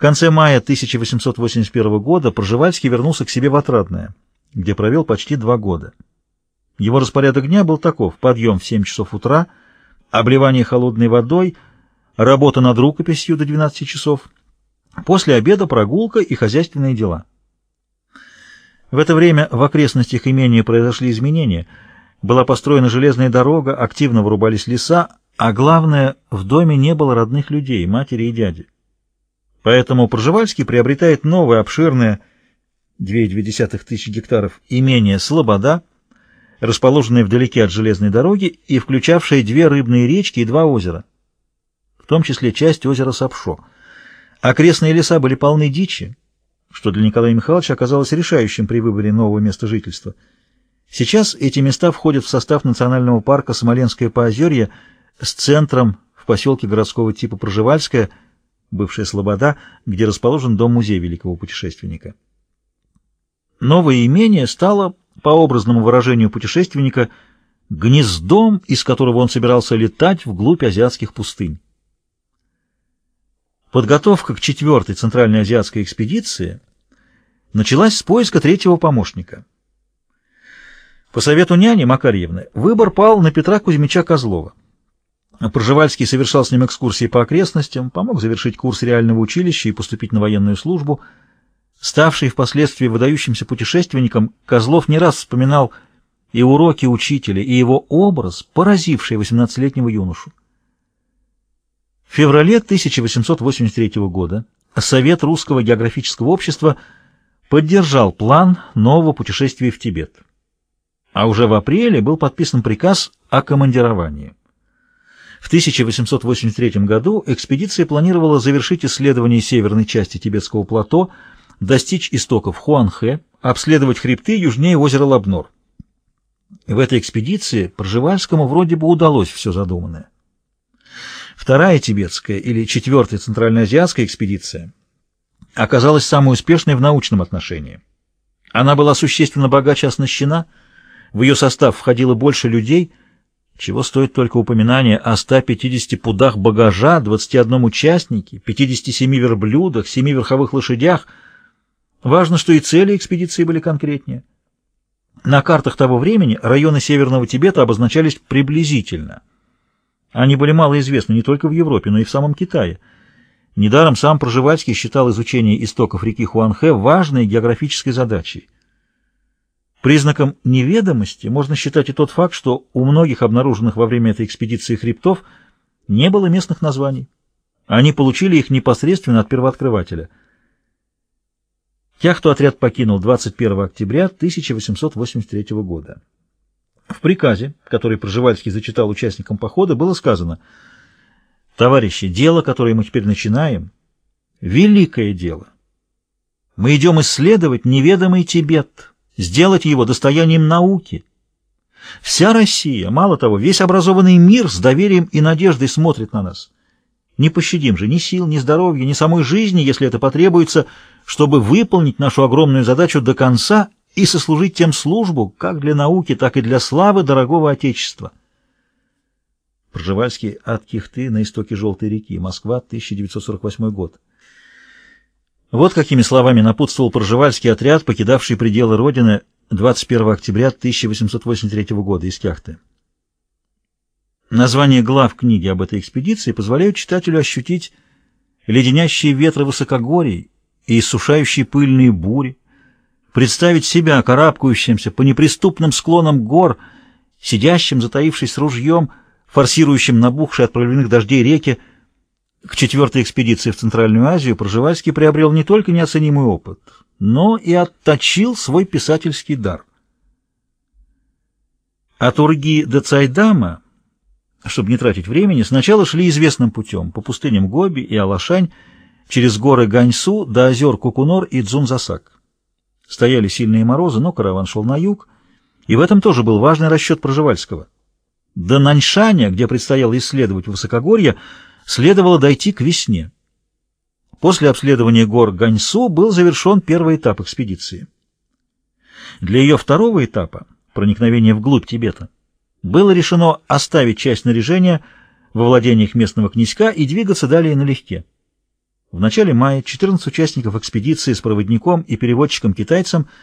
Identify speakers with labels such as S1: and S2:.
S1: конце мая 1881 года Пржевальский вернулся к себе в Отрадное, где провел почти два года. Его распорядок дня был таков: подъем в 7 часов утра, обливание холодной водой, работа над рукописью до 12 часов, после обеда прогулка и хозяйственные дела. В это время в окрестностях имения произошли изменения. Была построена железная дорога, активно вырубались леса, а главное, в доме не было родных людей, матери и дяди. Поэтому Пржевальский приобретает новое обширное 2,2 тысячи гектаров имение «Слобода», расположенное вдалеке от железной дороги и включавшее две рыбные речки и два озера, в том числе часть озера Сапшо. Окрестные леса были полны дичи, что для Николая Михайловича оказалось решающим при выборе нового места жительства. Сейчас эти места входят в состав национального парка Смоленское Поозерье с центром в поселке городского типа Проживальское, бывшая Слобода, где расположен дом-музей великого путешественника. Новое имение стало, по образному выражению путешественника, гнездом, из которого он собирался летать вглубь азиатских пустынь. Подготовка к четвертой Центральной азиатской экспедиции началась с поиска третьего помощника. По совету няни Макарьевны выбор пал на Петра Кузьмича Козлова. Пржевальский совершал с ним экскурсии по окрестностям, помог завершить курс реального училища и поступить на военную службу. Ставший впоследствии выдающимся путешественником, Козлов не раз вспоминал и уроки учителя, и его образ, поразивший 18-летнего юношу. В феврале 1883 года Совет Русского географического общества поддержал план нового путешествия в Тибет. А уже в апреле был подписан приказ о командировании. В 1883 году экспедиция планировала завершить исследование северной части тибетского плато, достичь истоков Хуанхэ, обследовать хребты южнее озера Лабнор. В этой экспедиции Пржевальскому вроде бы удалось все задуманное. Вторая тибетская или четвертая центральноазиатская экспедиция оказалась самой успешной в научном отношении. Она была существенно богаче оснащена, в ее состав входило больше людей, чего стоит только упоминание о 150 пудах багажа, 21 участнике, 57 верблюдах, 7 верховых лошадях. Важно, что и цели экспедиции были конкретнее. На картах того времени районы Северного Тибета обозначались приблизительно – они были мало известны не только в Европе, но и в самом Китае. Недаром сам Проживальский считал изучение истоков реки Хуанхэ важной географической задачей. Признаком неведомости можно считать и тот факт, что у многих обнаруженных во время этой экспедиции хребтов не было местных названий. Они получили их непосредственно от первооткрывателя. Яхту отряд покинул 21 октября 1883 года. В приказе, который Проживальский зачитал участникам похода, было сказано «Товарищи, дело, которое мы теперь начинаем, великое дело. Мы идем исследовать неведомый Тибет, сделать его достоянием науки. Вся Россия, мало того, весь образованный мир с доверием и надеждой смотрит на нас. Не пощадим же ни сил, ни здоровья, ни самой жизни, если это потребуется, чтобы выполнить нашу огромную задачу до конца и сослужить тем службу, как для науки, так и для славы дорогого Отечества. Пржевальский от Кихты на истоке Желтой реки, Москва, 1948 год. Вот какими словами напутствовал Пржевальский отряд, покидавший пределы Родины 21 октября 1883 года из Кяхты. Название глав книги об этой экспедиции позволяют читателю ощутить леденящие ветры высокогорий и иссушающие пыльные бури, представить себя карабкающимся по неприступным склонам гор, сидящим, затаившись ружьем, форсирующим набухшие от проливных дождей реки. К четвертой экспедиции в Центральную Азию Проживальский приобрел не только неоценимый опыт, но и отточил свой писательский дар. От Урги до Цайдама, чтобы не тратить времени, сначала шли известным путем, по пустыням Гоби и Алашань, через горы Ганьсу до озер Кукунор и Дзунзасак. Стояли сильные морозы, но караван шел на юг, и в этом тоже был важный расчет Проживальского. До Наньшаня, где предстояло исследовать высокогорье, следовало дойти к весне. После обследования гор Ганьсу был завершен первый этап экспедиции. Для ее второго этапа, проникновения вглубь Тибета, было решено оставить часть снаряжения во владениях местного князька и двигаться далее налегке. В начале мая 14 участников экспедиции с проводником и переводчиком-китайцем –